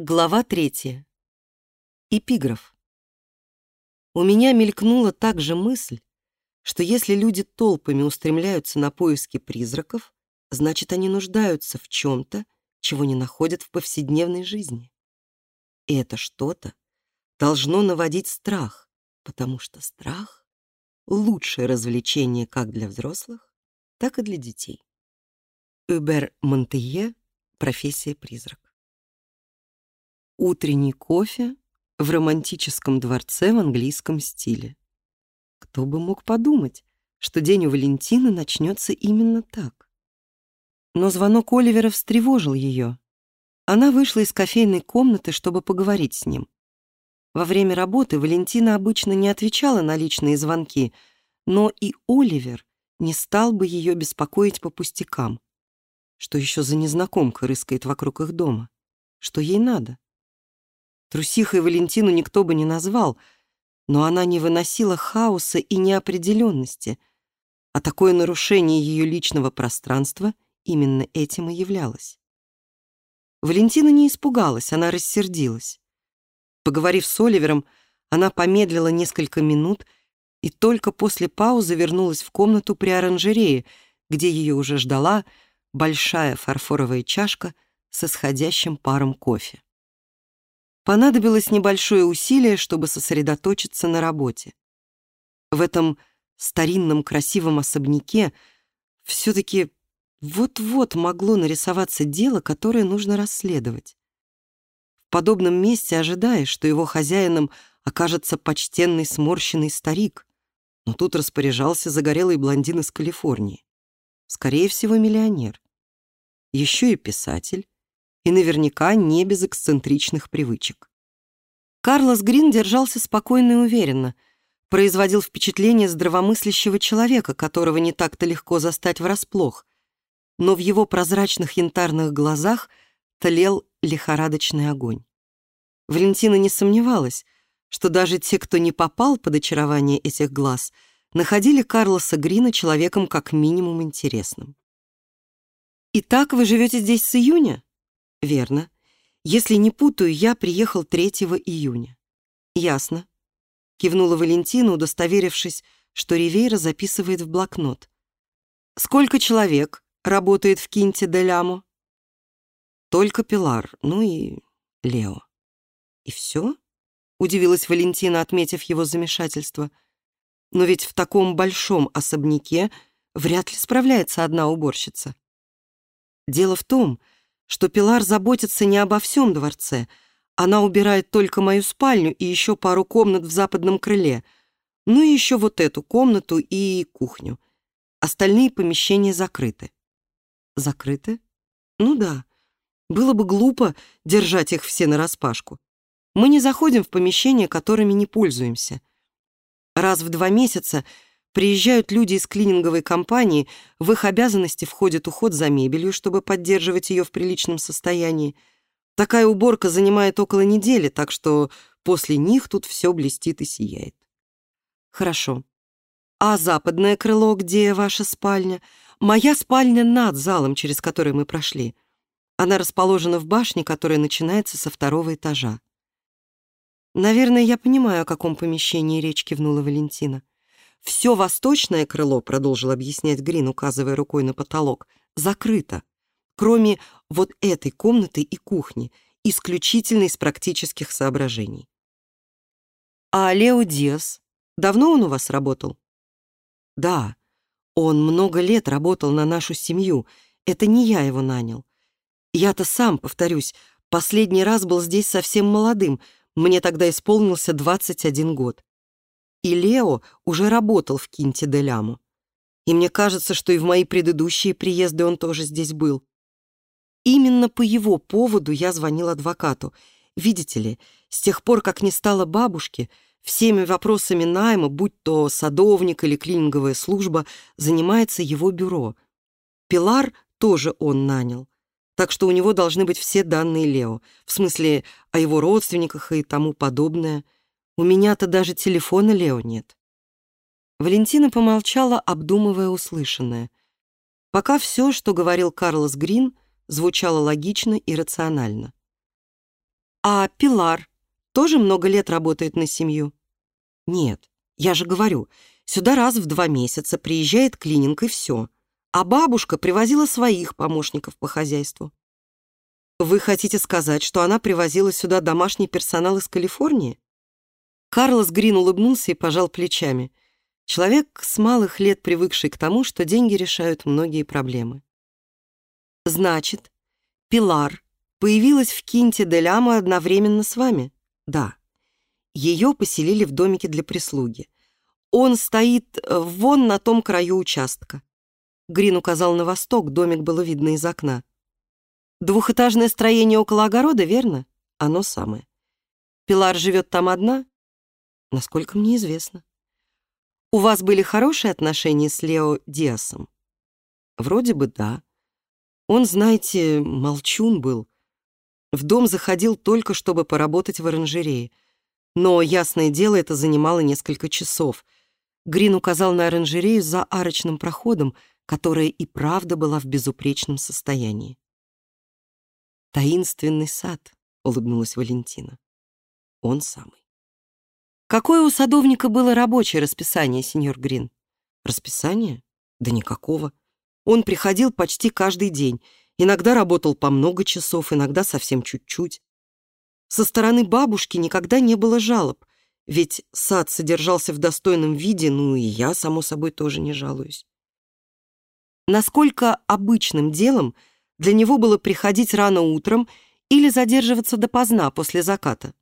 Глава третья. Эпиграф. У меня мелькнула также мысль, что если люди толпами устремляются на поиски призраков, значит, они нуждаются в чем-то, чего не находят в повседневной жизни. И это что-то должно наводить страх, потому что страх — лучшее развлечение как для взрослых, так и для детей. Убер Монтее «Профессия призрак». Утренний кофе в романтическом дворце в английском стиле. Кто бы мог подумать, что день у Валентины начнется именно так. Но звонок Оливера встревожил ее. Она вышла из кофейной комнаты, чтобы поговорить с ним. Во время работы Валентина обычно не отвечала на личные звонки, но и Оливер не стал бы ее беспокоить по пустякам. Что еще за незнакомка рыскает вокруг их дома? Что ей надо? Трусихой Валентину никто бы не назвал, но она не выносила хаоса и неопределенности, а такое нарушение ее личного пространства именно этим и являлось. Валентина не испугалась, она рассердилась. Поговорив с Оливером, она помедлила несколько минут и только после паузы вернулась в комнату при оранжерее, где ее уже ждала большая фарфоровая чашка со сходящим паром кофе. Понадобилось небольшое усилие, чтобы сосредоточиться на работе. В этом старинном красивом особняке все-таки вот-вот могло нарисоваться дело, которое нужно расследовать. В подобном месте ожидаешь, что его хозяином окажется почтенный сморщенный старик, но тут распоряжался загорелый блондин из Калифорнии. Скорее всего, миллионер. Еще и писатель, и наверняка не без эксцентричных привычек. Карлос Грин держался спокойно и уверенно, производил впечатление здравомыслящего человека, которого не так-то легко застать врасплох, но в его прозрачных янтарных глазах тлел лихорадочный огонь. Валентина не сомневалась, что даже те, кто не попал под очарование этих глаз, находили Карлоса Грина человеком как минимум интересным. «Итак, вы живете здесь с июня?» Верно. Если не путаю, я приехал 3 июня. Ясно. Кивнула Валентина, удостоверившись, что Ривейра записывает в блокнот. Сколько человек работает в Кинте де Лямо? Только Пилар, ну и Лео. И все? Удивилась Валентина, отметив его замешательство. Но ведь в таком большом особняке вряд ли справляется одна уборщица. Дело в том, что Пилар заботится не обо всем дворце. Она убирает только мою спальню и еще пару комнат в западном крыле. Ну и еще вот эту комнату и кухню. Остальные помещения закрыты. Закрыты? Ну да. Было бы глупо держать их все нараспашку. Мы не заходим в помещения, которыми не пользуемся. Раз в два месяца Приезжают люди из клининговой компании, в их обязанности входит уход за мебелью, чтобы поддерживать ее в приличном состоянии. Такая уборка занимает около недели, так что после них тут все блестит и сияет. Хорошо. А западное крыло, где ваша спальня? Моя спальня над залом, через который мы прошли. Она расположена в башне, которая начинается со второго этажа. «Наверное, я понимаю, о каком помещении речь кивнула Валентина. Все восточное крыло, продолжил объяснять Грин, указывая рукой на потолок, закрыто, кроме вот этой комнаты и кухни, исключительно из практических соображений. А Лео Диас, давно он у вас работал? Да, он много лет работал на нашу семью, это не я его нанял. Я-то сам, повторюсь, последний раз был здесь совсем молодым, мне тогда исполнился 21 год и Лео уже работал в Кинте де Ляму. И мне кажется, что и в мои предыдущие приезды он тоже здесь был. Именно по его поводу я звонил адвокату. Видите ли, с тех пор, как не стало бабушки, всеми вопросами найма, будь то садовник или клининговая служба, занимается его бюро. Пилар тоже он нанял. Так что у него должны быть все данные Лео, в смысле о его родственниках и тому подобное – у меня-то даже телефона Лео нет. Валентина помолчала, обдумывая услышанное. Пока все, что говорил Карлос Грин, звучало логично и рационально. А Пилар тоже много лет работает на семью? Нет, я же говорю, сюда раз в два месяца приезжает клининг и все. А бабушка привозила своих помощников по хозяйству. Вы хотите сказать, что она привозила сюда домашний персонал из Калифорнии? Карлос Грин улыбнулся и пожал плечами. Человек с малых лет привыкший к тому, что деньги решают многие проблемы. Значит, Пилар появилась в Кинте де Ляма одновременно с вами? Да. Ее поселили в домике для прислуги. Он стоит э, вон на том краю участка. Грин указал на восток, домик было видно из окна. Двухэтажное строение около огорода, верно? Оно самое. Пилар живет там одна? Насколько мне известно. У вас были хорошие отношения с Лео Диасом? Вроде бы да. Он, знаете, молчун был. В дом заходил только, чтобы поработать в оранжерее. Но, ясное дело, это занимало несколько часов. Грин указал на оранжерею за арочным проходом, которая и правда была в безупречном состоянии. «Таинственный сад», — улыбнулась Валентина. «Он самый». «Какое у садовника было рабочее расписание, сеньор Грин?» «Расписание? Да никакого. Он приходил почти каждый день. Иногда работал по много часов, иногда совсем чуть-чуть. Со стороны бабушки никогда не было жалоб, ведь сад содержался в достойном виде, ну и я, само собой, тоже не жалуюсь. Насколько обычным делом для него было приходить рано утром или задерживаться допоздна после заката?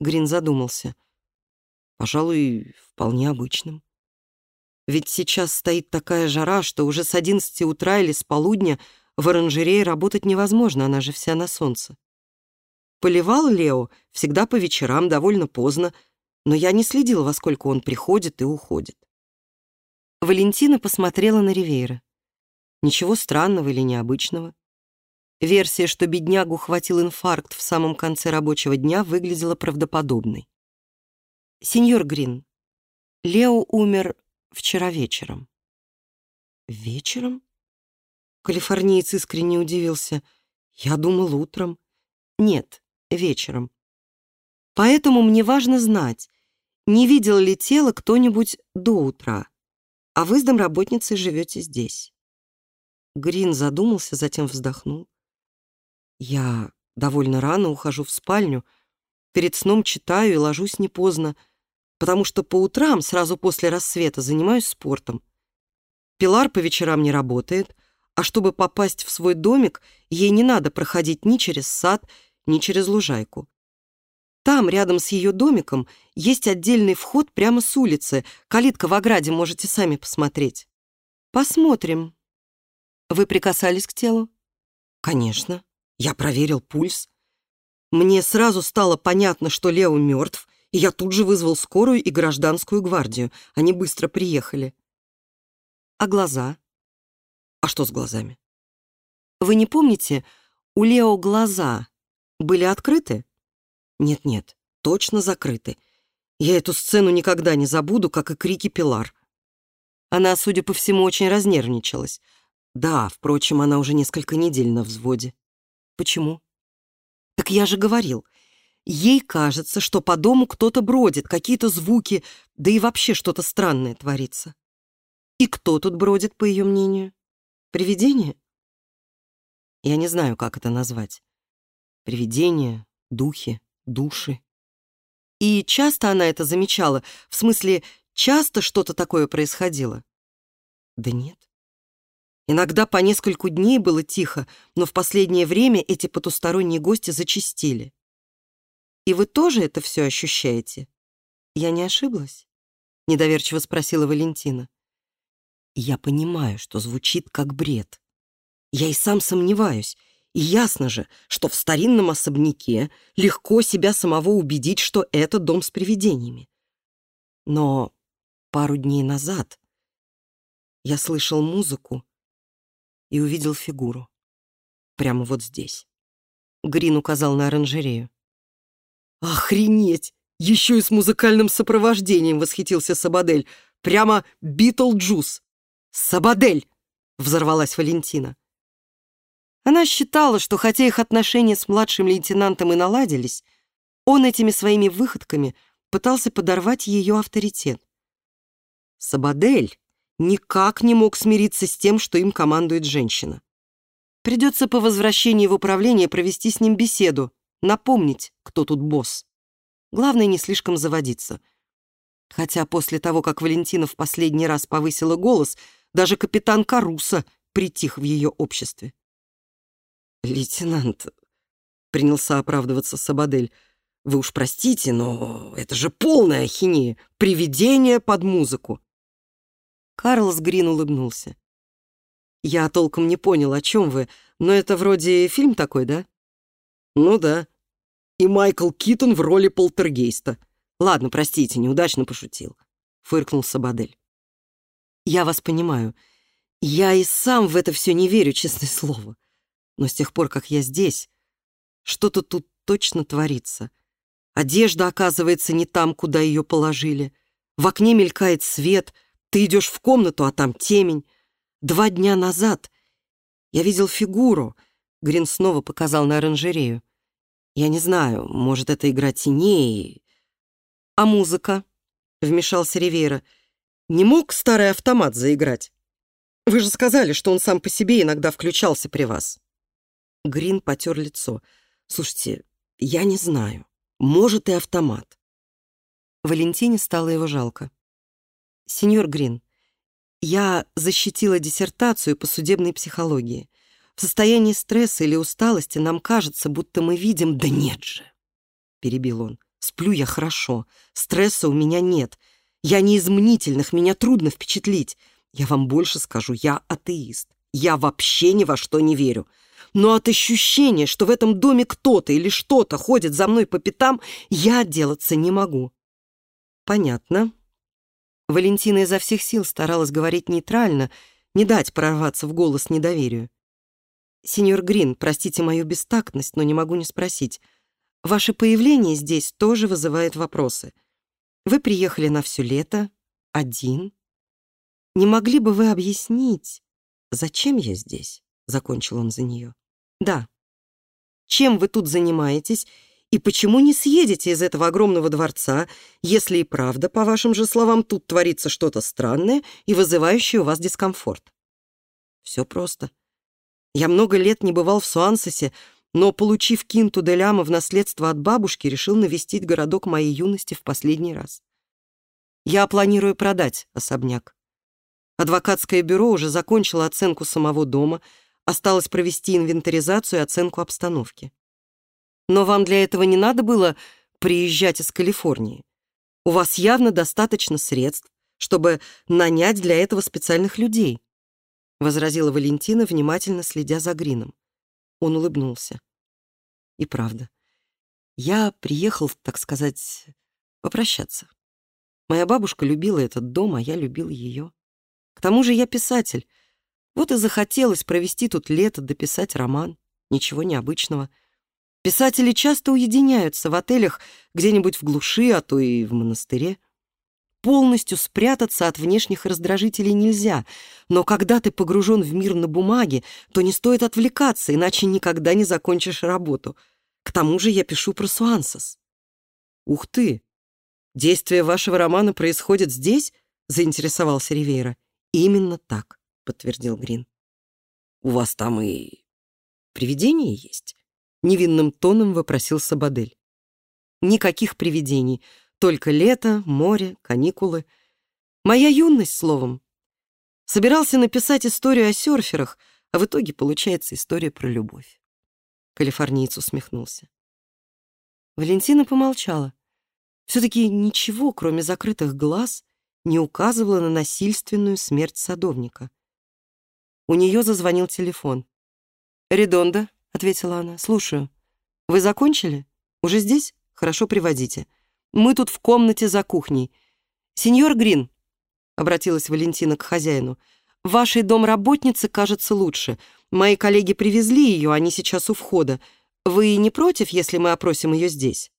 Грин задумался. Пожалуй, вполне обычным. Ведь сейчас стоит такая жара, что уже с одиннадцати утра или с полудня в оранжерее работать невозможно, она же вся на солнце. Поливал Лео всегда по вечерам, довольно поздно, но я не следила, во сколько он приходит и уходит. Валентина посмотрела на Ривейра. Ничего странного или необычного. Версия, что беднягу хватил инфаркт в самом конце рабочего дня, выглядела правдоподобной. «Сеньор Грин, Лео умер вчера вечером». «Вечером?» Калифорниец искренне удивился. «Я думал утром». «Нет, вечером. Поэтому мне важно знать, не видел ли тело кто-нибудь до утра, а вы с домработницей живете здесь». Грин задумался, затем вздохнул. «Я довольно рано ухожу в спальню, перед сном читаю и ложусь не поздно, потому что по утрам, сразу после рассвета, занимаюсь спортом. Пилар по вечерам не работает, а чтобы попасть в свой домик, ей не надо проходить ни через сад, ни через лужайку. Там, рядом с ее домиком, есть отдельный вход прямо с улицы. Калитка в ограде, можете сами посмотреть. Посмотрим. Вы прикасались к телу? Конечно. Я проверил пульс. Мне сразу стало понятно, что Лео мертв, и я тут же вызвал скорую и гражданскую гвардию. Они быстро приехали. А глаза? А что с глазами? Вы не помните, у Лео глаза были открыты? Нет-нет, точно закрыты. Я эту сцену никогда не забуду, как и крики Пилар. Она, судя по всему, очень разнервничалась. Да, впрочем, она уже несколько недель на взводе. Почему? Так я же говорил. Ей кажется, что по дому кто-то бродит, какие-то звуки, да и вообще что-то странное творится. И кто тут бродит, по ее мнению? Привидение? Я не знаю, как это назвать. Привидения, духи, души. И часто она это замечала, в смысле, часто что-то такое происходило? Да нет. Иногда по нескольку дней было тихо, но в последнее время эти потусторонние гости зачастили. И вы тоже это все ощущаете? Я не ошиблась? Недоверчиво спросила Валентина. Я понимаю, что звучит как бред. Я и сам сомневаюсь. И ясно же, что в старинном особняке легко себя самого убедить, что это дом с привидениями. Но пару дней назад я слышал музыку и увидел фигуру. Прямо вот здесь. Грин указал на оранжерею. «Охренеть! Еще и с музыкальным сопровождением!» — восхитился Сабадель. «Прямо Битлджус!» «Сабадель!» — взорвалась Валентина. Она считала, что хотя их отношения с младшим лейтенантом и наладились, он этими своими выходками пытался подорвать ее авторитет. Сабадель никак не мог смириться с тем, что им командует женщина. Придется по возвращении в управление провести с ним беседу, напомнить, кто тут босс. Главное, не слишком заводиться. Хотя после того, как Валентина в последний раз повысила голос, даже капитан Каруса притих в ее обществе. «Лейтенант», — принялся оправдываться Сабадель, «вы уж простите, но это же полная ахинея, привидение под музыку». Карлс Грин улыбнулся. «Я толком не понял, о чем вы, но это вроде фильм такой, да?» «Ну да. И Майкл Китон в роли полтергейста. Ладно, простите, неудачно пошутил», — фыркнул Сабадель. «Я вас понимаю. Я и сам в это все не верю, честное слово. Но с тех пор, как я здесь, что-то тут точно творится. Одежда оказывается не там, куда ее положили. В окне мелькает свет, ты идешь в комнату, а там темень. Два дня назад я видел фигуру. Грин снова показал на оранжерею. Я не знаю, может, это игра теней. А музыка? Вмешался Ривейра. Не мог старый автомат заиграть? Вы же сказали, что он сам по себе иногда включался при вас. Грин потер лицо. «Слушайте, я не знаю. Может, и автомат». Валентине стало его жалко. «Сеньор Грин, я защитила диссертацию по судебной психологии. В состоянии стресса или усталости нам кажется, будто мы видим... Да нет же!» Перебил он. «Сплю я хорошо. Стресса у меня нет. Я не из мнительных, меня трудно впечатлить. Я вам больше скажу, я атеист. Я вообще ни во что не верю но от ощущения, что в этом доме кто-то или что-то ходит за мной по пятам, я отделаться не могу. Понятно. Валентина изо всех сил старалась говорить нейтрально, не дать прорваться в голос недоверию. «Сеньор Грин, простите мою бестактность, но не могу не спросить. Ваше появление здесь тоже вызывает вопросы. Вы приехали на все лето, один. Не могли бы вы объяснить, зачем я здесь?» — закончил он за нее. Да. Чем вы тут занимаетесь и почему не съедете из этого огромного дворца, если и правда, по вашим же словам, тут творится что-то странное и вызывающее у вас дискомфорт? Все просто. Я много лет не бывал в Суансесе, но, получив кинту де ляма в наследство от бабушки, решил навестить городок моей юности в последний раз. Я планирую продать особняк. Адвокатское бюро уже закончило оценку самого дома — Осталось провести инвентаризацию и оценку обстановки. Но вам для этого не надо было приезжать из Калифорнии. У вас явно достаточно средств, чтобы нанять для этого специальных людей», — возразила Валентина, внимательно следя за Грином. Он улыбнулся. «И правда, я приехал, так сказать, попрощаться. Моя бабушка любила этот дом, а я любил ее. К тому же я писатель, вот и захотелось провести тут лето, дописать роман. Ничего необычного. Писатели часто уединяются в отелях где-нибудь в глуши, а то и в монастыре. Полностью спрятаться от внешних раздражителей нельзя, но когда ты погружен в мир на бумаге, то не стоит отвлекаться, иначе никогда не закончишь работу. К тому же я пишу про Суансос. «Ух ты! Действие вашего романа происходит здесь?» — заинтересовался Ривейра. «Именно так подтвердил Грин. «У вас там и привидения есть?» Невинным тоном вопросил Сабадель. «Никаких привидений, только лето, море, каникулы. Моя юность, словом. Собирался написать историю о серферах, а в итоге получается история про любовь». Калифорниец усмехнулся. Валентина помолчала. Все-таки ничего, кроме закрытых глаз, не указывало на насильственную смерть садовника. У нее зазвонил телефон. «Редонда», — ответила она, — «слушаю. Вы закончили? Уже здесь? Хорошо, приводите. Мы тут в комнате за кухней. Сеньор Грин», — обратилась Валентина к хозяину, — «вашей домработнице кажется лучше. Мои коллеги привезли ее, они сейчас у входа. Вы не против, если мы опросим ее здесь?»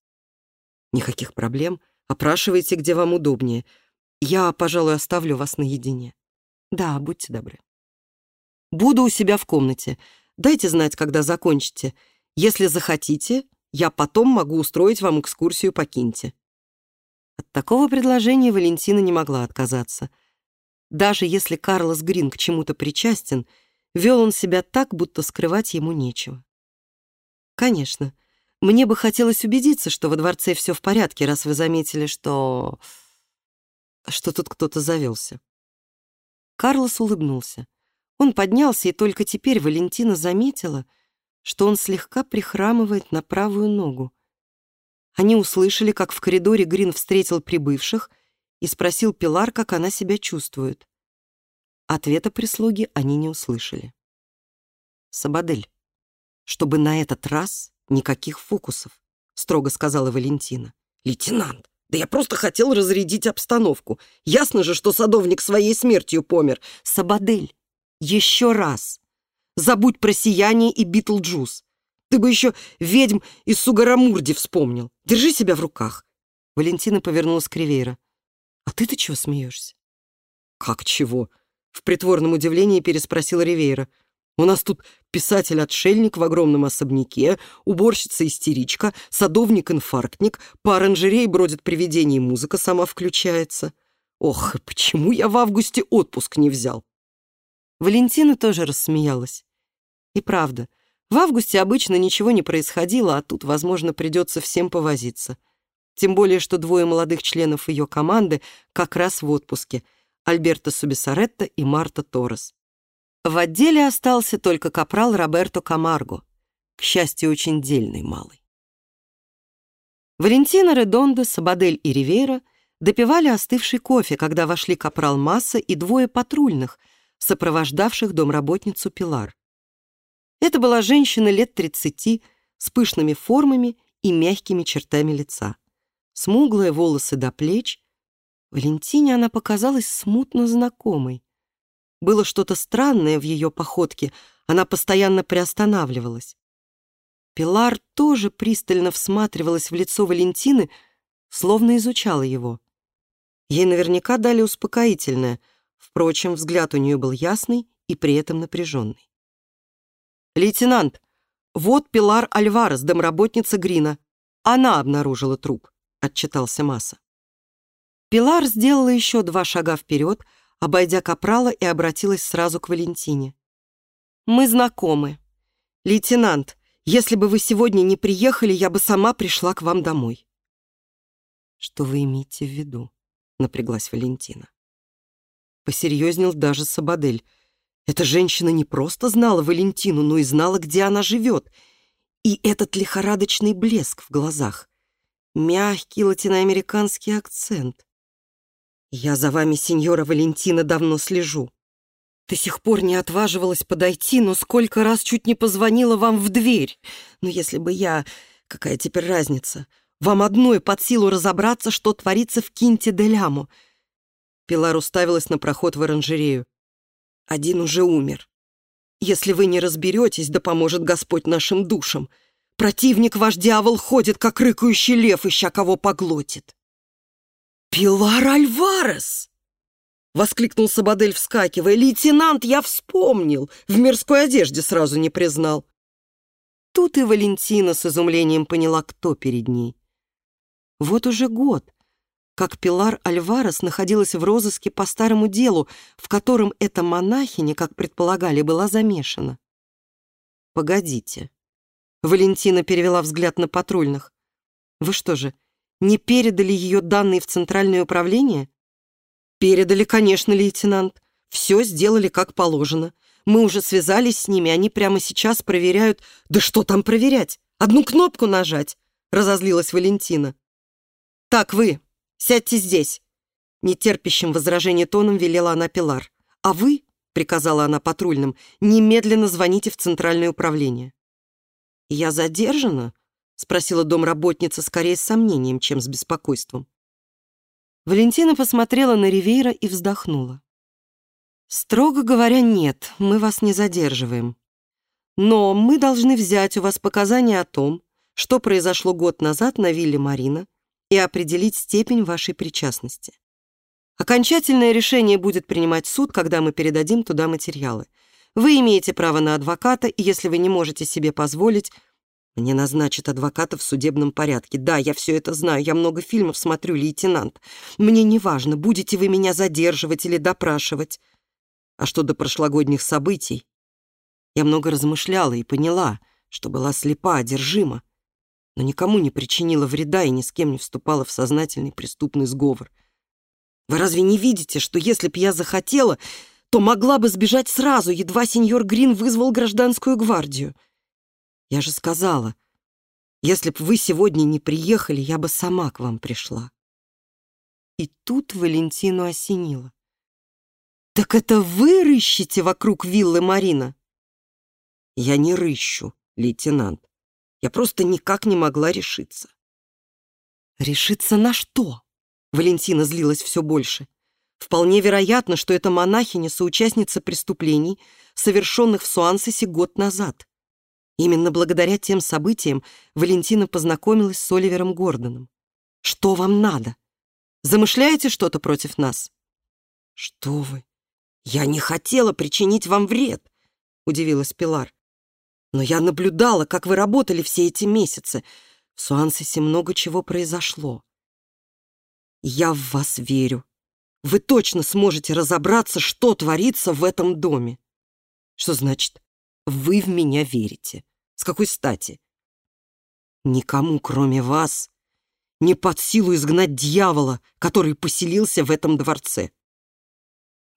«Никаких проблем. Опрашивайте, где вам удобнее. Я, пожалуй, оставлю вас наедине». «Да, будьте добры». Буду у себя в комнате. Дайте знать, когда закончите. Если захотите, я потом могу устроить вам экскурсию по Кинте». От такого предложения Валентина не могла отказаться. Даже если Карлос Грин к чему-то причастен, вел он себя так, будто скрывать ему нечего. «Конечно, мне бы хотелось убедиться, что во дворце все в порядке, раз вы заметили, что... что тут кто-то завелся». Карлос улыбнулся. Он поднялся, и только теперь Валентина заметила, что он слегка прихрамывает на правую ногу. Они услышали, как в коридоре Грин встретил прибывших и спросил Пилар, как она себя чувствует. Ответа прислуги они не услышали. «Сабадель, чтобы на этот раз никаких фокусов», строго сказала Валентина. «Лейтенант, да я просто хотел разрядить обстановку. Ясно же, что садовник своей смертью помер. Сабадель, еще раз. Забудь про сияние и Битлджус. Ты бы еще ведьм из Сугаррамурди вспомнил. Держи себя в руках. Валентина повернулась к Ривейра. А ты-то чего смеешься? Как чего? В притворном удивлении переспросила Ривейра. У нас тут писатель-отшельник в огромном особняке, уборщица-истеричка, садовник-инфарктник, по оранжерее бродит привидение музыка сама включается. Ох, почему я в августе отпуск не взял? Валентина тоже рассмеялась. И правда, в августе обычно ничего не происходило, а тут, возможно, придется всем повозиться. Тем более, что двое молодых членов ее команды как раз в отпуске — Альберто Субисаретто и Марта Торрес. В отделе остался только капрал Роберто Камарго, к счастью, очень дельный малый. Валентина Редондо, Сабадель и Ривейра допивали остывший кофе, когда вошли капрал Масса и двое патрульных, сопровождавших домработницу Пилар. Это была женщина лет 30 с пышными формами и мягкими чертами лица. Смуглые волосы до плеч. Валентине она показалась смутно знакомой. Было что-то странное в ее походке, она постоянно приостанавливалась. Пилар тоже пристально всматривалась в лицо Валентины, словно изучала его. Ей наверняка дали успокоительное, впрочем, взгляд у нее был ясный и при этом напряженный. «Лейтенант, вот Пилар Альварес, домработница Грина. Она обнаружила труп», — отчитался Масса. Пилар сделала еще два шага вперед, обойдя Капрала и обратилась сразу к Валентине. «Мы знакомы. Лейтенант, если бы вы сегодня не приехали, я бы сама пришла к вам домой». «Что вы имеете в виду?» — напряглась Валентина. Посерьезнел даже Сабадель — эта женщина не просто знала Валентину, но и знала, где она живет. И этот лихорадочный блеск в глазах. Мягкий латиноамериканский акцент. «Я за вами, сеньора Валентина, давно слежу. До сих пор не отваживалась подойти, но сколько раз чуть не позвонила вам в дверь. Но если бы я... Какая теперь разница? Вам одной под силу разобраться, что творится в Кинте-де-Ляму». Пилар уставилась на проход в оранжерею. Один уже умер. Если вы не разберетесь, да поможет Господь нашим душам. Противник ваш дьявол ходит, как рыкающий лев, ища кого поглотит. «Пилар Альварес!» — воскликнул Сабадель, вскакивая. «Лейтенант, я вспомнил! В мирской одежде сразу не признал». Тут и Валентина с изумлением поняла, кто перед ней. Вот уже год как Пилар Альварес находилась в розыске по старому делу, в котором эта монахиня, как предполагали, была замешана. «Погодите». Валентина перевела взгляд на патрульных. «Вы что же, не передали ее данные в Центральное управление?» «Передали, конечно, лейтенант. Все сделали как положено. Мы уже связались с ними, они прямо сейчас проверяют...» «Да что там проверять? Одну кнопку нажать!» — разозлилась Валентина. «Так, вы, «Сядьте здесь!» Нетерпящим возражения тоном велела она Пилар. «А вы, — приказала она патрульным, — немедленно звоните в Центральное управление». «Я задержана?» — спросила домработница скорее с сомнением, чем с беспокойством. Валентина посмотрела на Ривейра и вздохнула. «Строго говоря, нет, мы вас не задерживаем. Но мы должны взять у вас показания о том, что произошло год назад на вилле Марина и определить степень вашей причастности. Окончательное решение будет принимать суд, когда мы передадим туда материалы. Вы имеете право на адвоката, и если вы не можете себе позволить, мне назначат адвоката в судебном порядке. Да, я все это знаю, я много фильмов смотрю, лейтенант. Мне не важно, будете вы меня задерживать или допрашивать. А что до прошлогодних событий? Я много размышляла и поняла, что была слепа, одержима, но никому не причинила вреда и ни с кем не вступала в сознательный преступный сговор. Вы разве не видите, что если б я захотела, то могла бы сбежать сразу, едва сеньор Грин вызвал гражданскую гвардию? Я же сказала, если б вы сегодня не приехали, я бы сама к вам пришла. И тут Валентину осенило. «Так это вы рыщете вокруг виллы Марина?» «Я не рыщу, лейтенант. Я просто никак не могла решиться». «Решиться на что?» Валентина злилась все больше. Вполне вероятно, что эта монахиня соучастница преступлений, совершенных в Суансесе год назад. Именно благодаря тем событиям Валентина познакомилась с Оливером Гордоном. «Что вам надо? Замышляете что-то против нас?» «Что вы? Я не хотела причинить вам вред», — удивилась Пилар. «Но я наблюдала, как вы работали все эти месяцы. В Суансесе много чего произошло. Я в вас верю. Вы точно сможете разобраться, что творится в этом доме». «Что значит вы в меня верите. С какой стати? Никому, кроме вас, не под силу изгнать дьявола, который поселился в этом дворце.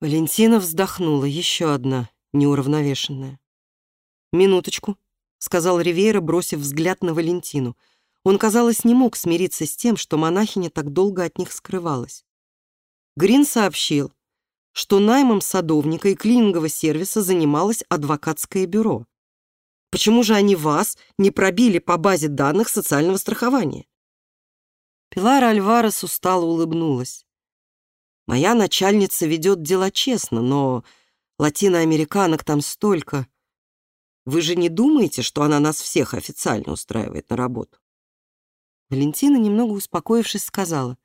Валентина вздохнула, еще одна, неуравновешенная. «Минуточку», — сказал Ривейра, бросив взгляд на Валентину. Он, казалось, не мог смириться с тем, что монахиня так долго от них скрывалась. Грин сообщил, что наймом садовника и клинингового сервиса занималось адвокатское бюро. Почему же они вас не пробили по базе данных социального страхования? Пилара Альварес устало улыбнулась. Моя начальница ведет дела честно, но латиноамериканок там столько. Вы же не думаете, что она нас всех официально устраивает на работу? Валентина, немного успокоившись, сказала.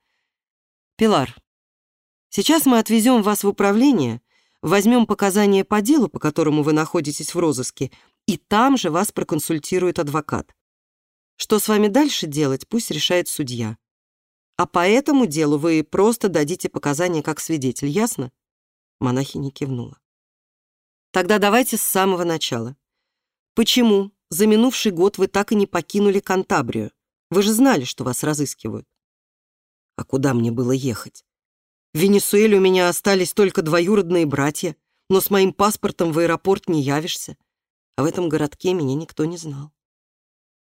«Пилар, Сейчас мы отвезем вас в управление, возьмем показания по делу, по которому вы находитесь в розыске, и там же вас проконсультирует адвокат. Что с вами дальше делать, пусть решает судья. А по этому делу вы просто дадите показания как свидетель, ясно?» Монахиня кивнула. «Тогда давайте с самого начала. Почему за минувший год вы так и не покинули Кантабрию? Вы же знали, что вас разыскивают». «А куда мне было ехать? В Венесуэле у меня остались только двоюродные братья, но с моим паспортом в аэропорт не явишься. А в этом городке меня никто не знал.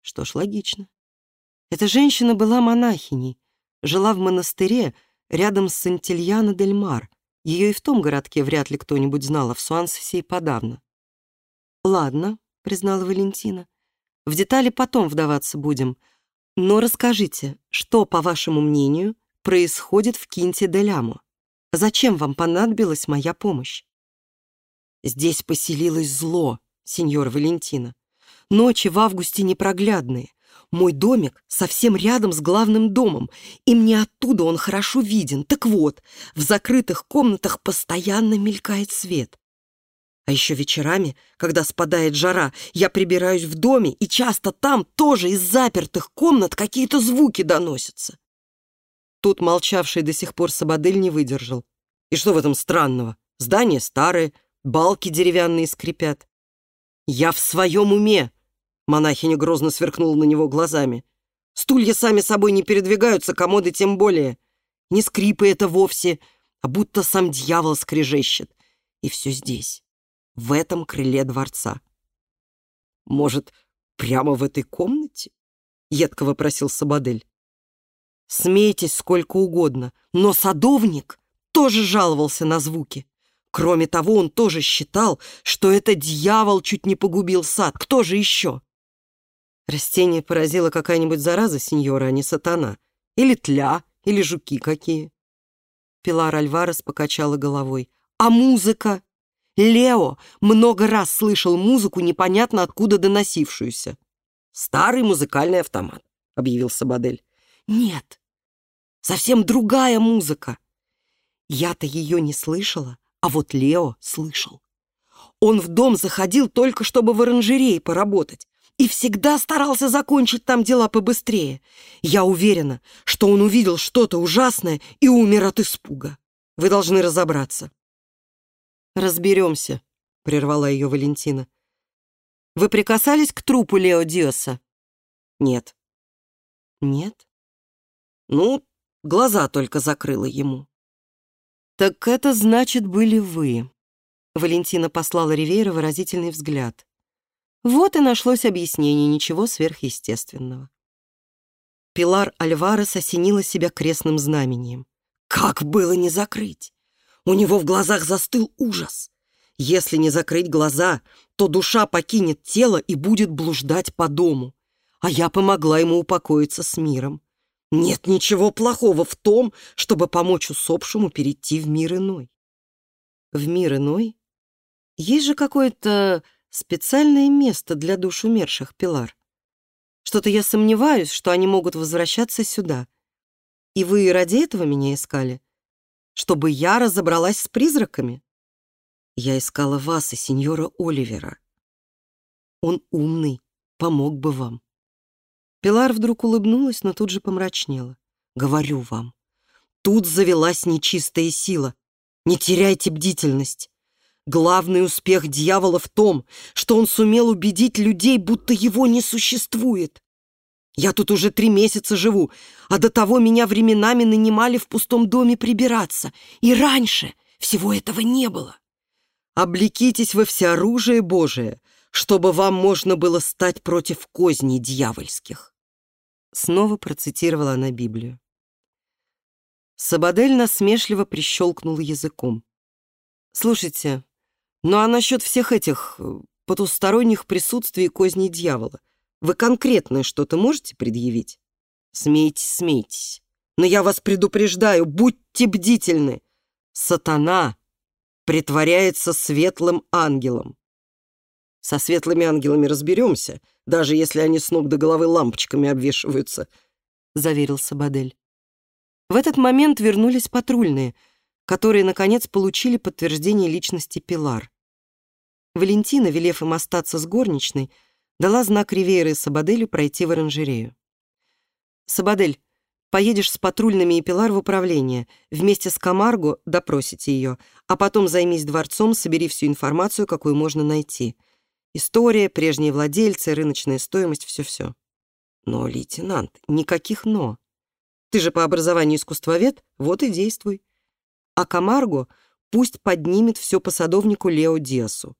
Что ж, логично. Эта женщина была монахиней, жила в монастыре рядом с Сантильяно-дель-Мар. Ее и в том городке вряд ли кто-нибудь знал, а в Суансесе и подавно. «Ладно», — признала Валентина, — «в детали потом вдаваться будем. Но расскажите, что, по вашему мнению, происходит в Кинте-де-Лямо? Зачем вам понадобилась моя помощь? Здесь поселилось зло, сеньор Валентина. Ночи в августе непроглядные. Мой домик совсем рядом с главным домом, и мне оттуда он хорошо виден. Так вот, в закрытых комнатах постоянно мелькает свет. А еще вечерами, когда спадает жара, я прибираюсь в доме, и часто там тоже из запертых комнат какие-то звуки доносятся. Тут молчавший до сих пор Сабадель не выдержал. И что в этом странного? Здания старые, балки деревянные скрипят. «Я в своем уме!» Монахиня грозно сверкнула на него глазами. «Стулья сами собой не передвигаются, комоды тем более. Не скрипы это вовсе, а будто сам дьявол скрежещет. И все здесь, в этом крыле дворца». «Может, прямо в этой комнате?» — едко вопросил Сабадель. Смейтесь сколько угодно, но садовник тоже жаловался на звуки. Кроме того, он тоже считал, что это дьявол чуть не погубил сад. Кто же еще? Растение поразила какая-нибудь зараза, сеньора, а не сатана. Или тля, или жуки какие. Пилар Альварес покачала головой. А музыка? Лео много раз слышал музыку, непонятно откуда доносившуюся. «Старый музыкальный автомат», — объявил Сабадель. «Нет, совсем другая музыка. Я-то ее не слышала, а вот Лео слышал. Он в дом заходил только, чтобы в оранжерее поработать. И всегда старался закончить там дела побыстрее. Я уверена, что он увидел что-то ужасное и умер от испуга. Вы должны разобраться. «Разберемся», — прервала ее Валентина. «Вы прикасались к трупу Лео Диоса?» «Нет». «Нет?» «Ну, глаза только закрыла ему». «Так это значит, были вы». Валентина послала Ривейра выразительный взгляд. Вот и нашлось объяснение, ничего сверхъестественного. Пилар Альварес осенила себя крестным знамением. Как было не закрыть? У него в глазах застыл ужас. Если не закрыть глаза, то душа покинет тело и будет блуждать по дому. А я помогла ему упокоиться с миром. Нет ничего плохого в том, чтобы помочь усопшему перейти в мир иной. В мир иной? Есть же какое-то специальное место для душ умерших, Пилар. Что-то я сомневаюсь, что они могут возвращаться сюда. И вы ради этого меня искали? Чтобы я разобралась с призраками? Я искала вас и сеньора Оливера. Он умный, помог бы вам. Пилар вдруг улыбнулась, но тут же помрачнела. «Говорю вам, тут завелась нечистая сила. Не теряйте бдительность. Главный успех дьявола в том, что он сумел убедить людей, будто его не существует. Я тут уже три месяца живу, а до того меня временами нанимали в пустом доме прибираться. И раньше всего этого не было. Облекитесь во всеоружие Божие, чтобы вам можно было стать против козней дьявольских. Снова процитировала она Библию. Сабадель насмешливо прищелкнул языком. «Слушайте, ну а насчет всех этих э, потусторонних присутствий и козней дьявола, вы конкретное что-то можете предъявить?» «Смейтесь, смейтесь. Но я вас предупреждаю, будьте бдительны. Сатана притворяется светлым ангелом. Со светлыми ангелами разберемся, даже если они с ног до головы лампочками обвешиваются», — заверил Сабадель. В этот момент вернулись патрульные, которые, наконец, получили подтверждение личности Пилар. Валентина, велев им остаться с горничной, дала знак Ривейра и Сабаделю пройти в оранжерею. «Сабадель, поедешь с патрульными и Пилар в управление. Вместе с Камарго допросите ее, а потом займись дворцом, собери всю информацию, какую можно найти. История, прежние владельцы, рыночная стоимость, все-все. Но, лейтенант, никаких «но». Ты же по образованию искусствовед, вот и действуй. А Камарго пусть поднимет все по садовнику Лео Диасу.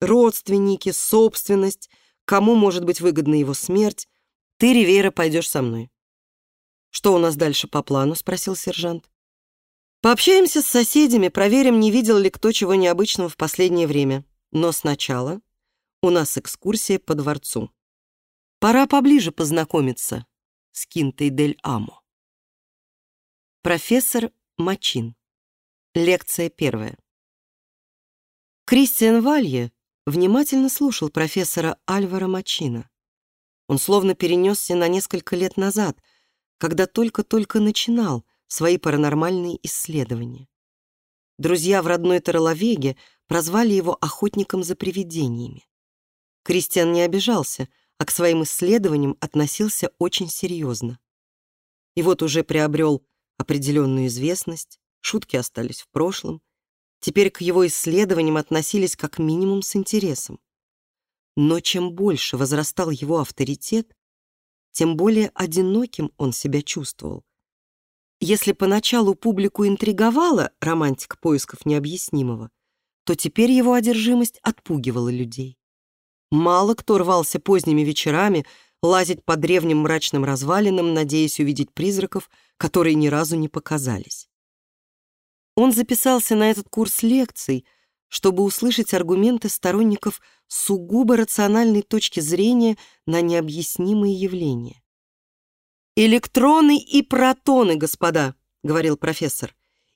Родственники, собственность, кому может быть выгодна его смерть. Ты, Ривейра, пойдешь со мной. «Что у нас дальше по плану?» — спросил сержант. «Пообщаемся с соседями, проверим, не видел ли кто чего необычного в последнее время. Но сначала у нас экскурсия по дворцу. Пора поближе познакомиться с Кинтой дель Амо. Профессор Мачин. Лекция первая. Кристиан Валье внимательно слушал профессора Альвара Мачина. Он словно перенесся на несколько лет назад, когда только-только начинал свои паранормальные исследования. Друзья в родной Тараловеге прозвали его охотником за привидениями. Кристиан не обижался, а к своим исследованиям относился очень серьезно. И вот уже приобрел определенную известность, шутки остались в прошлом, теперь к его исследованиям относились как минимум с интересом. Но чем больше возрастал его авторитет, тем более одиноким он себя чувствовал. Если поначалу публику интриговала романтика поисков необъяснимого, то теперь его одержимость отпугивала людей. Мало кто рвался поздними вечерами лазить по древним мрачным развалинам, надеясь увидеть призраков, которые ни разу не показались. Он записался на этот курс лекций, чтобы услышать аргументы сторонников сугубо рациональной точки зрения на необъяснимые явления. «Электроны и протоны, господа», — говорил профессор,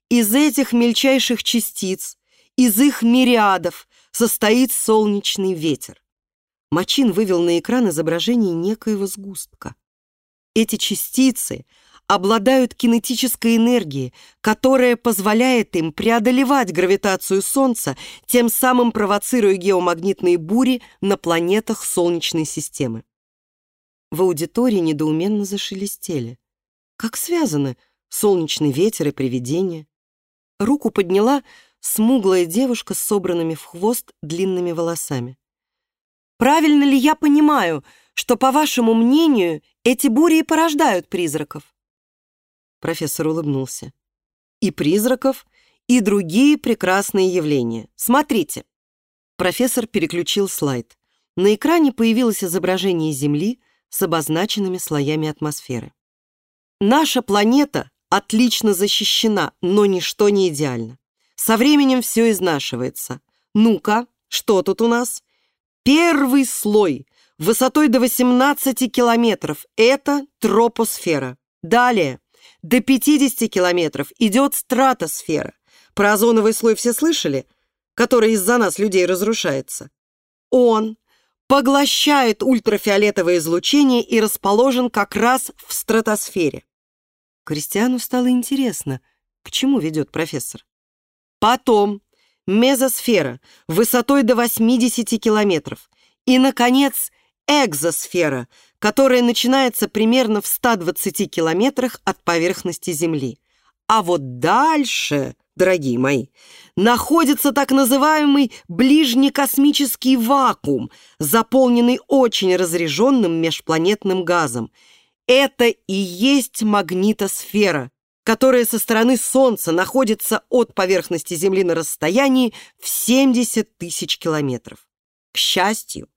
«из этих мельчайших частиц, из их мириадов состоит солнечный ветер. Мачин вывел на экран изображение некоего сгустка. Эти частицы обладают кинетической энергией, которая позволяет им преодолевать гравитацию Солнца, тем самым провоцируя геомагнитные бури на планетах Солнечной системы. В аудитории недоуменно зашелестели. Как связаны солнечный ветер и привидение? Руку подняла смуглая девушка с собранными в хвост длинными волосами. «Правильно ли я понимаю, что, по вашему мнению, эти бури и порождают призраков?» Профессор улыбнулся. «И призраков, и другие прекрасные явления. Смотрите!» Профессор переключил слайд. На экране появилось изображение Земли с обозначенными слоями атмосферы. Наша планета отлично защищена, но ничто не идеально. Со временем все изнашивается. Ну-ка, что тут у нас? Первый слой высотой до 18 километров – это тропосфера. Далее, до 50 километров идет стратосфера. Про озоновый слой все слышали? Который из-за нас, людей, разрушается. Он поглощает ультрафиолетовое излучение и расположен как раз в стратосфере. Кристиану стало интересно, к чему ведет профессор. Потом мезосфера высотой до 80 километров. И, наконец, экзосфера, которая начинается примерно в 120 километрах от поверхности Земли. А вот дальше, дорогие мои, находится так называемый ближнекосмический вакуум, заполненный очень разреженным межпланетным газом. Это и есть магнитосфера, которая со стороны Солнца находится от поверхности Земли на расстоянии в 70 тысяч километров. К счастью,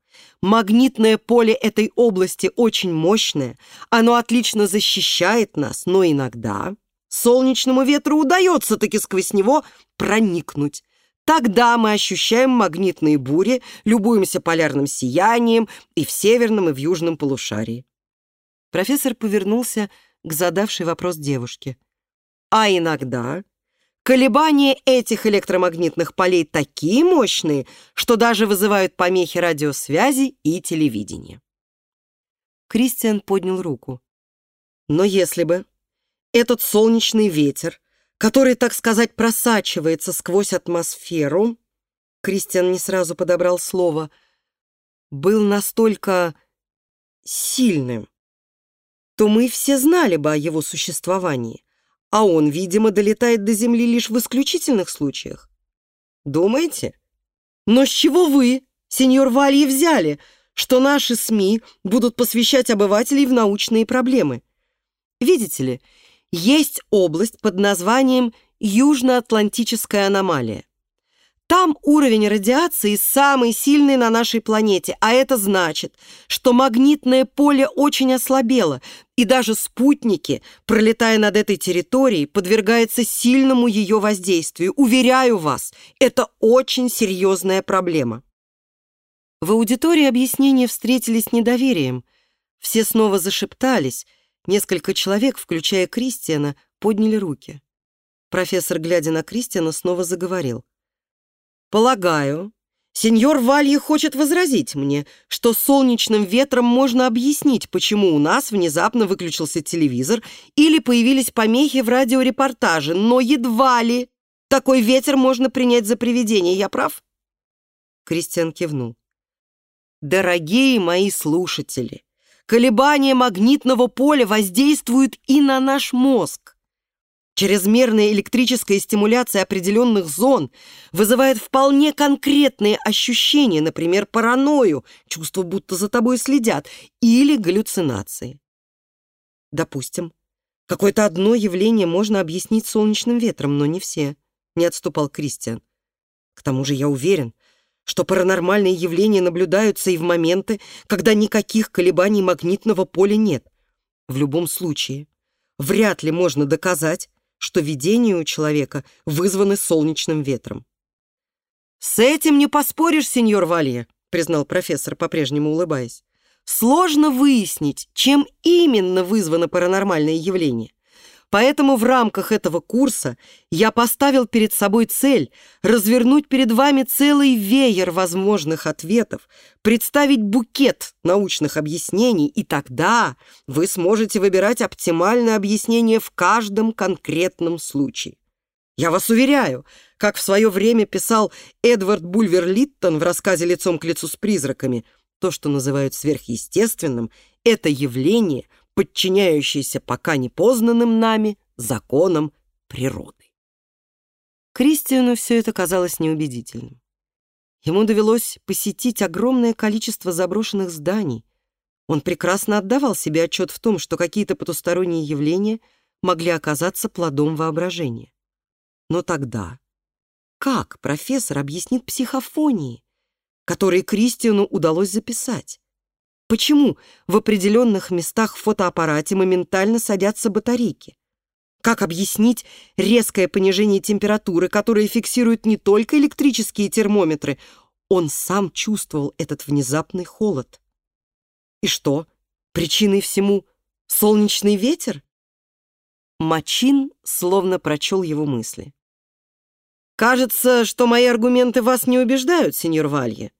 магнитное поле этой области очень мощное, оно отлично защищает нас, но иногда солнечному ветру удается таки сквозь него проникнуть. Тогда мы ощущаем магнитные бури, любуемся полярным сиянием и в северном, и в южном полушарии. Профессор повернулся к задавшей вопрос девушке. А иногда колебания этих электромагнитных полей такие мощные, что даже вызывают помехи радиосвязи и телевидения. Кристиан поднял руку. Но если бы этот солнечный ветер, который, так сказать, просачивается сквозь атмосферу, Кристиан не сразу подобрал слово, был настолько сильным, то мы все знали бы о его существовании, а он, видимо, долетает до Земли лишь в исключительных случаях. Думаете? Но с чего вы, сеньор Вальи, взяли, что наши СМИ будут посвящать обывателей в научные проблемы? Видите ли, есть область под названием Южноатлантическая аномалия. Там уровень радиации самый сильный на нашей планете, а это значит, что магнитное поле очень ослабело, и даже спутники, пролетая над этой территорией, подвергаются сильному ее воздействию. Уверяю вас, это очень серьезная проблема. В аудитории объяснения встретились недоверием. Все снова зашептались. Несколько человек, включая Кристиана, подняли руки. Профессор, глядя на Кристиана, снова заговорил. Полагаю, сеньор Валье хочет возразить мне, что солнечным ветром можно объяснить, почему у нас внезапно выключился телевизор или появились помехи в радиорепортаже, но едва ли такой ветер можно принять за привидение, я прав? Кристиан кивнул. Дорогие мои слушатели, колебания магнитного поля воздействуют и на наш мозг. Чрезмерная электрическая стимуляция определенных зон вызывает вполне конкретные ощущения, например, паранойю, чувство, будто за тобой следят, или галлюцинации. Допустим, какое-то одно явление можно объяснить солнечным ветром, но не все, не отступал Кристиан. К тому же я уверен, что паранормальные явления наблюдаются и в моменты, когда никаких колебаний магнитного поля нет. В любом случае, вряд ли можно доказать, что видения у человека вызваны солнечным ветром. «С этим не поспоришь, сеньор Валье», признал профессор, по-прежнему улыбаясь. «Сложно выяснить, чем именно вызвано паранормальное явление. Поэтому в рамках этого курса я поставил перед собой цель развернуть перед вами целый веер возможных ответов, представить букет научных объяснений, и тогда вы сможете выбирать оптимальное объяснение в каждом конкретном случае. Я вас уверяю, как в свое время писал Эдвард Бульвер Литтон в рассказе «Лицом к лицу с призраками», то, что называют сверхъестественным, это явление, подчиняющееся пока непознанным нами законам природы. Кристиану все это казалось неубедительным. Ему довелось посетить огромное количество заброшенных зданий. Он прекрасно отдавал себе отчет в том, что какие-то потусторонние явления могли оказаться плодом воображения. Но тогда как профессор объяснит психофонии, которые Кристиану удалось записать? Почему в определенных местах в фотоаппарате моментально садятся батарейки? Как объяснить резкое понижение температуры, которое фиксирует не только электрические термометры? Он сам чувствовал этот внезапный холод. И что, причиной всему солнечный ветер? Мачин словно прочел его мысли. «Кажется, что мои аргументы вас не убеждают, сеньор Валье».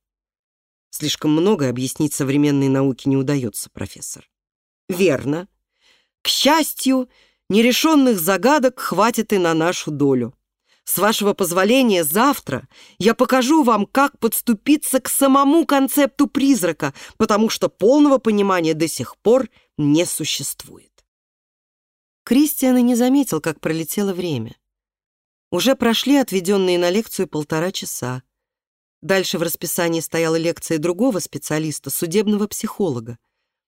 Слишком многое объяснить современной науке не удается, профессор. Верно. К счастью, нерешенных загадок хватит и на нашу долю. С вашего позволения, завтра я покажу вам, как подступиться к самому концепту призрака, потому что полного понимания до сих пор не существует. Кристиан и не заметил, как пролетело время. Уже прошли отведенные на лекцию полтора часа. Дальше в расписании стояла лекция другого специалиста, судебного психолога.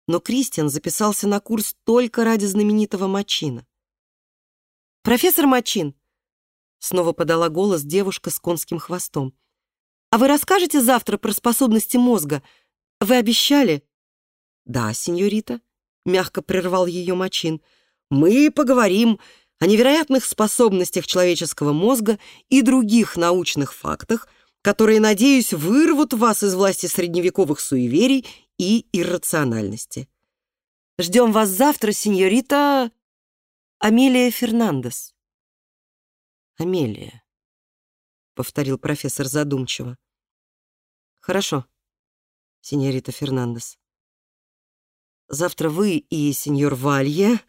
Но Кристиан записался на курс только ради знаменитого Мачина. «Профессор Мачин!» Снова подала голос девушка с конским хвостом. «А вы расскажете завтра про способности мозга? Вы обещали?» «Да, сеньорита», — мягко прервал ее Мачин. «Мы поговорим о невероятных способностях человеческого мозга и других научных фактах, которые, надеюсь, вырвут вас из власти средневековых суеверий и иррациональности. Ждем вас завтра, сеньорита Амелия Фернандес. Амелия, повторил профессор задумчиво. Хорошо, сеньорита Фернандес. Завтра вы и сеньор Валье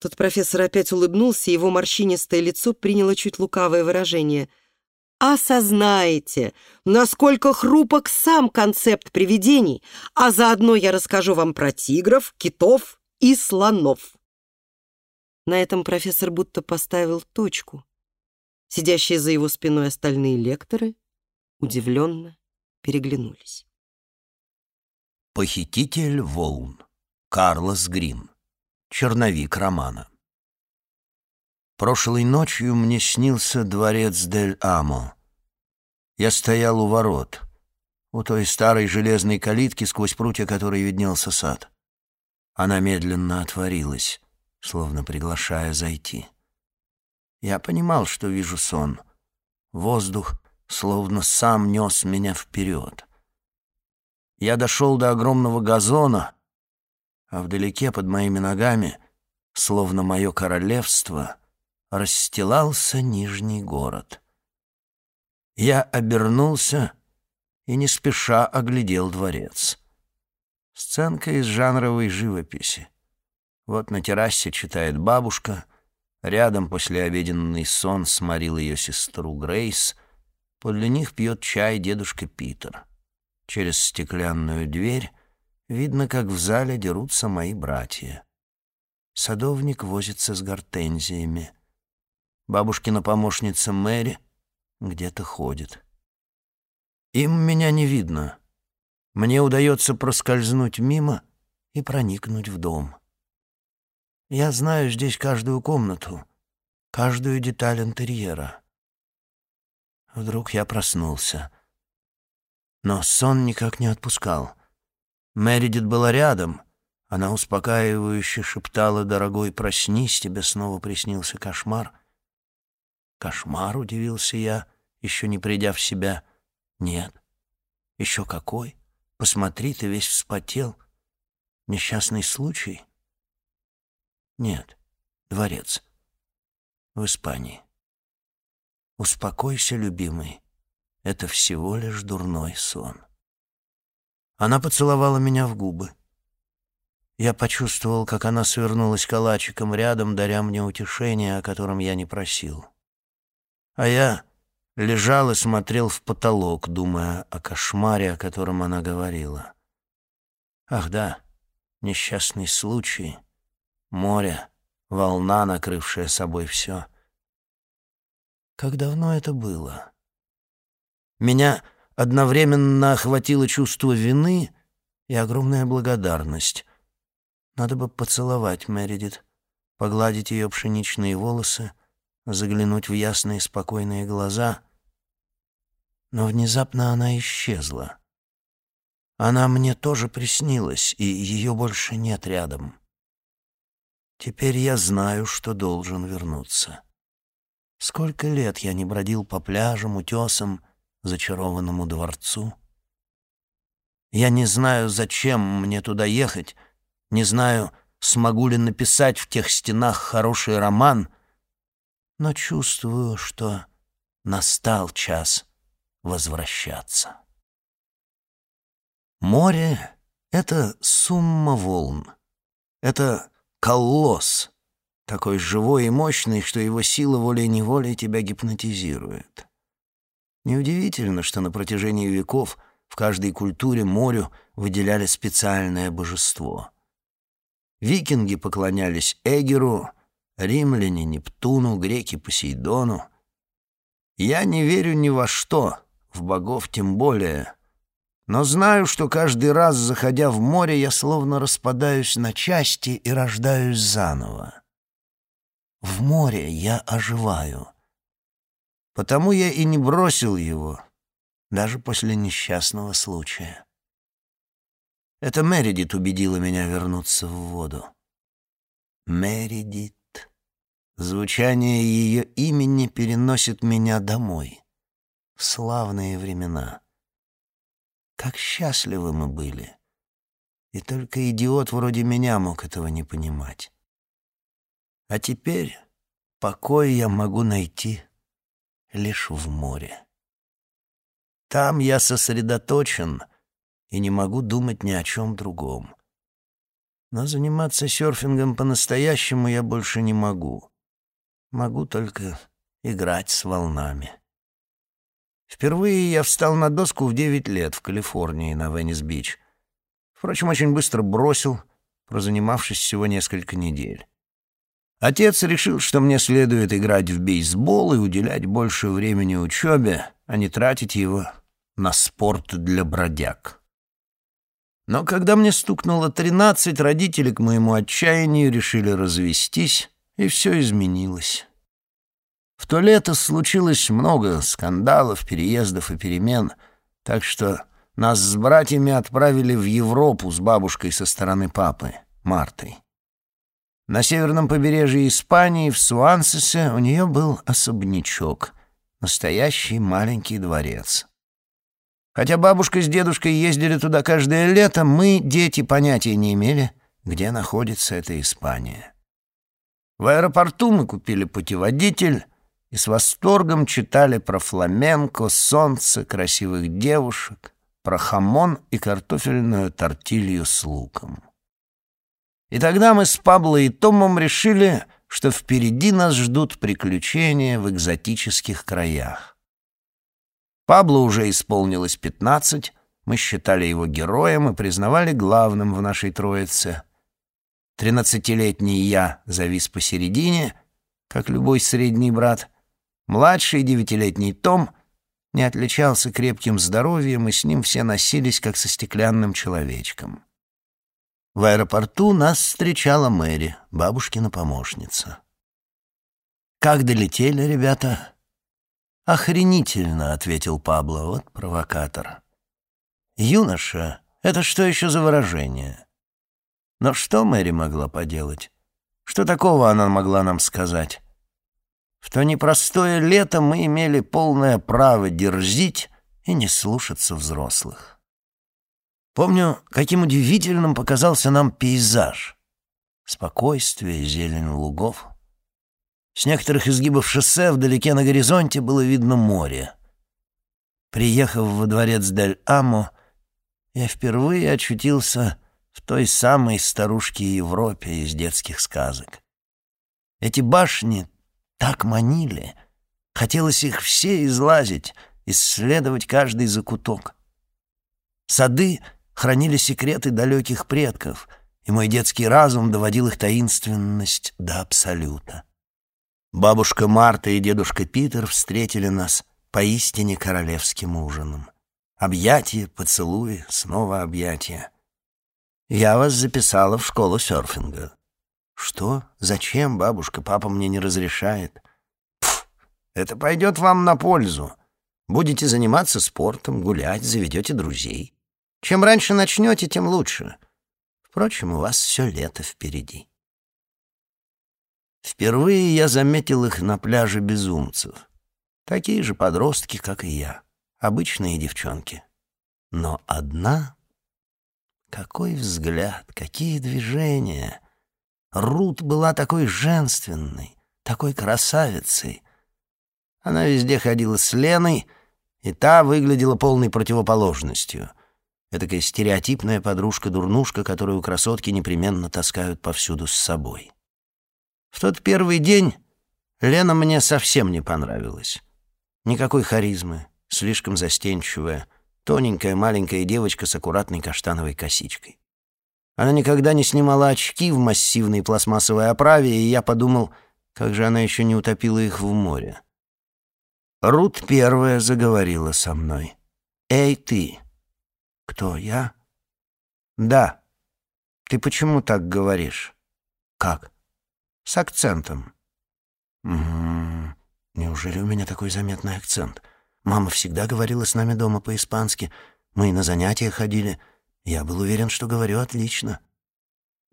Тут профессор опять улыбнулся, его морщинистое лицо приняло чуть лукавое выражение. «Осознаете, насколько хрупок сам концепт привидений, а заодно я расскажу вам про тигров, китов и слонов». На этом профессор будто поставил точку. Сидящие за его спиной остальные лекторы удивленно переглянулись. Похититель волн. Карлос Грин. Черновик романа. Прошлой ночью мне снился дворец Дель-Амо. Я стоял у ворот, у той старой железной калитки, сквозь прутья которой виднелся сад. Она медленно отворилась, словно приглашая зайти. Я понимал, что вижу сон. Воздух словно сам нес меня вперед. Я дошел до огромного газона — а вдалеке под моими ногами, словно мое королевство, расстилался нижний город. Я обернулся и не спеша оглядел дворец. Сценка из жанровой живописи. Вот на террасе читает бабушка, рядом послеобеденный сон сморил ее сестру Грейс, подле них пьет чай дедушка Питер. Через стеклянную дверь Видно, как в зале дерутся мои братья. Садовник возится с гортензиями. Бабушкина помощница Мэри где-то ходит. Им меня не видно. Мне удается проскользнуть мимо и проникнуть в дом. Я знаю здесь каждую комнату, каждую деталь интерьера. Вдруг я проснулся. Но сон никак не отпускал. Мэридит была рядом. Она успокаивающе шептала, «Дорогой, проснись, тебе снова приснился кошмар». «Кошмар?» — удивился я, еще не придя в себя. «Нет». «Еще какой? Посмотри, ты весь вспотел. Несчастный случай?» «Нет, дворец». в Испании. Успокойся, любимый, это всего лишь дурной сон. Она поцеловала меня в губы. Я почувствовал, как она свернулась калачиком рядом, даря мне утешение, о котором я не просил. А я лежал и смотрел в потолок, думая о кошмаре, о котором она говорила. Ах да, несчастный случай, море, волна, накрывшая собой все. Как давно это было? Меня одновременно охватило чувство вины и огромная благодарность. Надо бы поцеловать Мередит, погладить ее пшеничные волосы, заглянуть в ясные спокойные глаза. Но внезапно она исчезла. Она мне тоже приснилась, и ее больше нет рядом. Теперь я знаю, что должен вернуться. Сколько лет я не бродил по пляжам, утесам, зачарованному дворцу. Я не знаю, зачем мне туда ехать, не знаю, смогу ли написать в тех стенах хороший роман, но чувствую, что настал час возвращаться. Море — это сумма волн, это колосс, такой живой и мощный, что его сила волей-неволей тебя гипнотизирует. Неудивительно, что на протяжении веков в каждой культуре морю выделяли специальное божество. Викинги поклонялись Эгеру, римляне — Нептуну, греки — Посейдону. Я не верю ни во что, в богов тем более, но знаю, что каждый раз, заходя в море, я словно распадаюсь на части и рождаюсь заново. В море я оживаю — Потому я и не бросил его, даже после несчастного случая. Это Мередит убедила меня вернуться в воду. Мередит. Звучание ее имени переносит меня домой, в славные времена. Как счастливы мы были. И только идиот вроде меня мог этого не понимать. А теперь покой я могу найти лишь в море. Там я сосредоточен и не могу думать ни о чем другом. Но заниматься серфингом по-настоящему я больше не могу. Могу только играть с волнами. Впервые я встал на доску в девять лет в Калифорнии на Веннис-Бич. Впрочем, очень быстро бросил, прозанимавшись всего несколько недель. Отец решил, что мне следует играть в бейсбол и уделять больше времени учебе, а не тратить его на спорт для бродяг. Но когда мне стукнуло тринадцать, родители к моему отчаянию решили развестись, и все изменилось. В то лето случилось много скандалов, переездов и перемен, так что нас с братьями отправили в Европу с бабушкой со стороны папы, Мартой. На северном побережье Испании, в Суансесе, у нее был особнячок, настоящий маленький дворец. Хотя бабушка с дедушкой ездили туда каждое лето, мы, дети, понятия не имели, где находится эта Испания. В аэропорту мы купили путеводитель и с восторгом читали про фламенко, солнце, красивых девушек, про хамон и картофельную тортилью с луком. И тогда мы с Пабло и Томом решили, что впереди нас ждут приключения в экзотических краях. Пабло уже исполнилось пятнадцать, мы считали его героем и признавали главным в нашей троице. Тринадцатилетний я завис посередине, как любой средний брат. Младший девятилетний Том не отличался крепким здоровьем, и с ним все носились, как со стеклянным человечком. В аэропорту нас встречала Мэри, бабушкина помощница. «Как долетели, ребята?» «Охренительно», — ответил Пабло, вот провокатор. «Юноша, это что еще за выражение?» Но что Мэри могла поделать? Что такого она могла нам сказать? В то непростое лето мы имели полное право дерзить и не слушаться взрослых. Помню, каким удивительным показался нам пейзаж. Спокойствие, зелень лугов. С некоторых изгибов шоссе вдалеке на горизонте было видно море. Приехав во дворец Дель-Амо, я впервые очутился в той самой старушке Европе из детских сказок. Эти башни так манили, хотелось их все излазить, исследовать каждый закуток. Сады хранили секреты далеких предков, и мой детский разум доводил их таинственность до абсолюта. Бабушка Марта и дедушка Питер встретили нас поистине королевским ужином. Объятия, поцелуи, снова объятия. Я вас записала в школу серфинга. Что? Зачем, бабушка? Папа мне не разрешает. Пф, это пойдет вам на пользу. Будете заниматься спортом, гулять, заведете друзей. Чем раньше начнете, тем лучше. Впрочем, у вас все лето впереди. Впервые я заметил их на пляже безумцев. Такие же подростки, как и я. Обычные девчонки. Но одна... Какой взгляд, какие движения! Рут была такой женственной, такой красавицей. Она везде ходила с Леной, и та выглядела полной противоположностью. Этакая стереотипная подружка-дурнушка, которую красотки непременно таскают повсюду с собой. В тот первый день Лена мне совсем не понравилась. Никакой харизмы, слишком застенчивая, тоненькая маленькая девочка с аккуратной каштановой косичкой. Она никогда не снимала очки в массивной пластмассовой оправе, и я подумал, как же она еще не утопила их в море. Рут первая заговорила со мной. «Эй, ты!» «Кто, я?» «Да. Ты почему так говоришь?» «Как?» «С акцентом». «Угу. Неужели у меня такой заметный акцент? Мама всегда говорила с нами дома по-испански. Мы и на занятия ходили. Я был уверен, что говорю отлично.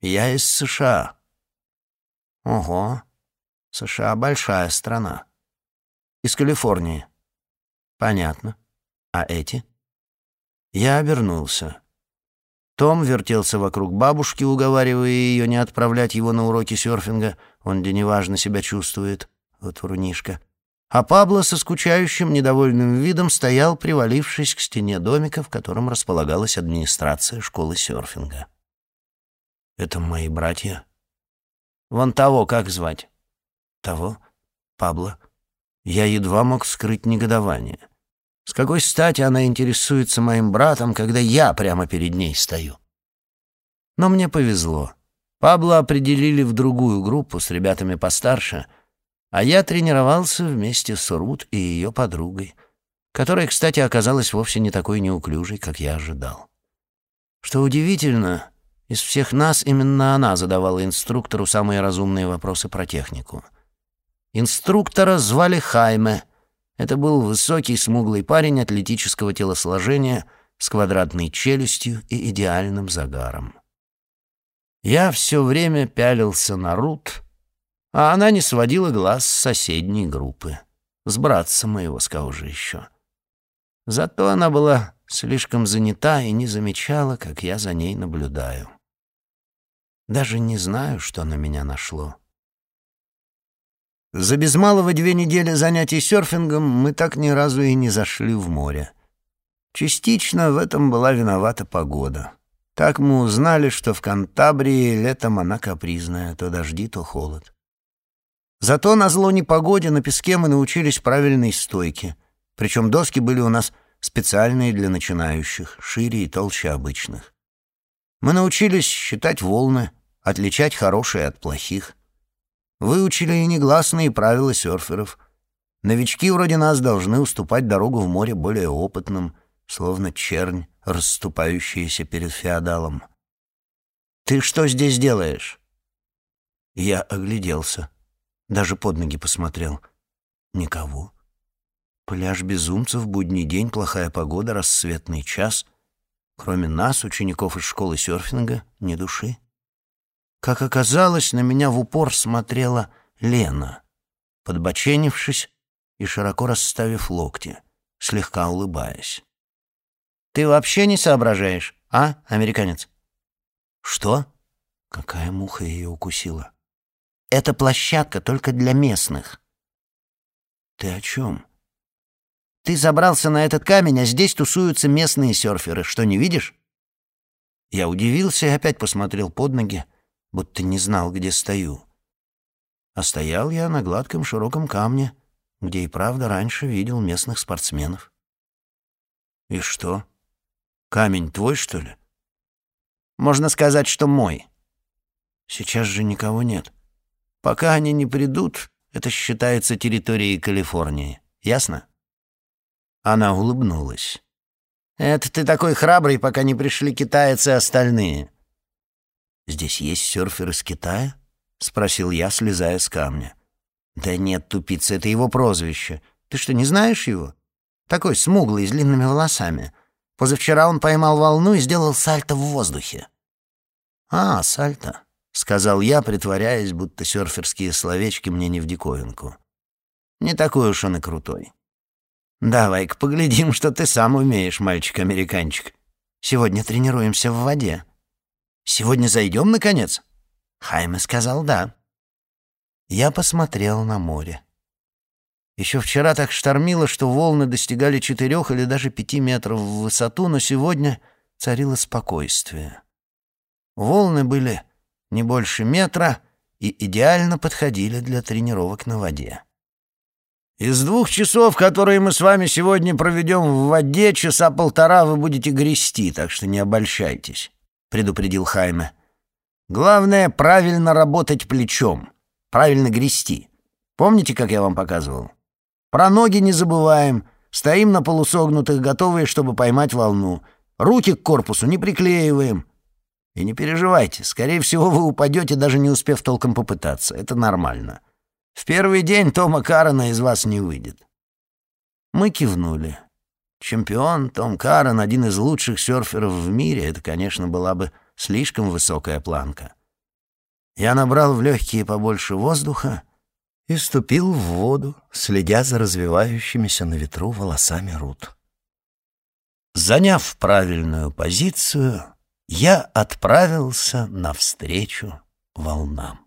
Я из США». «Ого. США — большая страна. Из Калифорнии». «Понятно. А эти?» Я обернулся. Том вертелся вокруг бабушки, уговаривая ее не отправлять его на уроки серфинга, он где неважно себя чувствует, вот врунишка. А Пабло со скучающим, недовольным видом стоял, привалившись к стене домика, в котором располагалась администрация школы серфинга. «Это мои братья?» «Вон того, как звать?» «Того? Пабло?» Я едва мог скрыть негодование. С какой стати она интересуется моим братом, когда я прямо перед ней стою? Но мне повезло. Пабло определили в другую группу с ребятами постарше, а я тренировался вместе с Рут и ее подругой, которая, кстати, оказалась вовсе не такой неуклюжей, как я ожидал. Что удивительно, из всех нас именно она задавала инструктору самые разумные вопросы про технику. Инструктора звали Хайме — это был высокий, смуглый парень атлетического телосложения с квадратной челюстью и идеальным загаром. Я все время пялился на Рут, а она не сводила глаз с соседней группы, с братца моего скаужа еще. Зато она была слишком занята и не замечала, как я за ней наблюдаю. Даже не знаю, что на меня нашло. За без малого две недели занятий серфингом мы так ни разу и не зашли в море. Частично в этом была виновата погода. Так мы узнали, что в Кантабрии летом она капризная, то дожди, то холод. Зато на зло непогоде на песке мы научились правильной стойке. Причем доски были у нас специальные для начинающих, шире и толще обычных. Мы научились считать волны, отличать хорошие от плохих — Выучили и негласные правила серферов. Новички вроде нас должны уступать дорогу в море более опытным, словно чернь, расступающаяся перед феодалом. «Ты что здесь делаешь?» Я огляделся, даже под ноги посмотрел. Никого. Пляж безумцев, будний день, плохая погода, рассветный час. Кроме нас, учеников из школы серфинга, ни души. Как оказалось, на меня в упор смотрела Лена, подбоченившись и широко расставив локти, слегка улыбаясь. «Ты вообще не соображаешь, а, американец?» «Что?» Какая муха ее укусила? Это площадка только для местных». «Ты о чем?» «Ты забрался на этот камень, а здесь тусуются местные серферы. Что, не видишь?» Я удивился и опять посмотрел под ноги, будто не знал, где стою. А стоял я на гладком широком камне, где и правда раньше видел местных спортсменов. «И что? Камень твой, что ли?» «Можно сказать, что мой. Сейчас же никого нет. Пока они не придут, это считается территорией Калифорнии. Ясно?» Она улыбнулась. «Это ты такой храбрый, пока не пришли китайцы и остальные». «Здесь есть серфер из Китая?» — спросил я, слезая с камня. «Да нет, тупица, это его прозвище. Ты что, не знаешь его? Такой смуглый, с длинными волосами. Позавчера он поймал волну и сделал сальто в воздухе». «А, сальто», — сказал я, притворяясь, будто серферские словечки мне не в диковинку. «Не такой уж он и крутой». «Давай-ка поглядим, что ты сам умеешь, мальчик-американчик. Сегодня тренируемся в воде. Сегодня зайдем, наконец?» Хайме сказал «да». Я посмотрел на море. Еще вчера так штормило, что волны достигали четырех или даже пяти метров в высоту, но сегодня царило спокойствие. Волны были не больше метра и идеально подходили для тренировок на воде. Из двух часов, которые мы с вами сегодня проведем в воде, часа полтора вы будете грести, так что не обольщайтесь», — предупредил Хайме. «Главное — правильно работать плечом, правильно грести. Помните, как я вам показывал? Про ноги не забываем, стоим на полусогнутых, готовые, чтобы поймать волну. Руки к корпусу не приклеиваем. И не переживайте, скорее всего, вы упадете, даже не успев толком попытаться. Это нормально». В первый день Тома Карана из вас не выйдет. Мы кивнули. Чемпион Том Каран, один из лучших серферов в мире, это, конечно, была бы слишком высокая планка. Я набрал в легкие побольше воздуха и ступил в воду, следя за развивающимися на ветру волосами Рут. Заняв правильную позицию, я отправился навстречу волнам.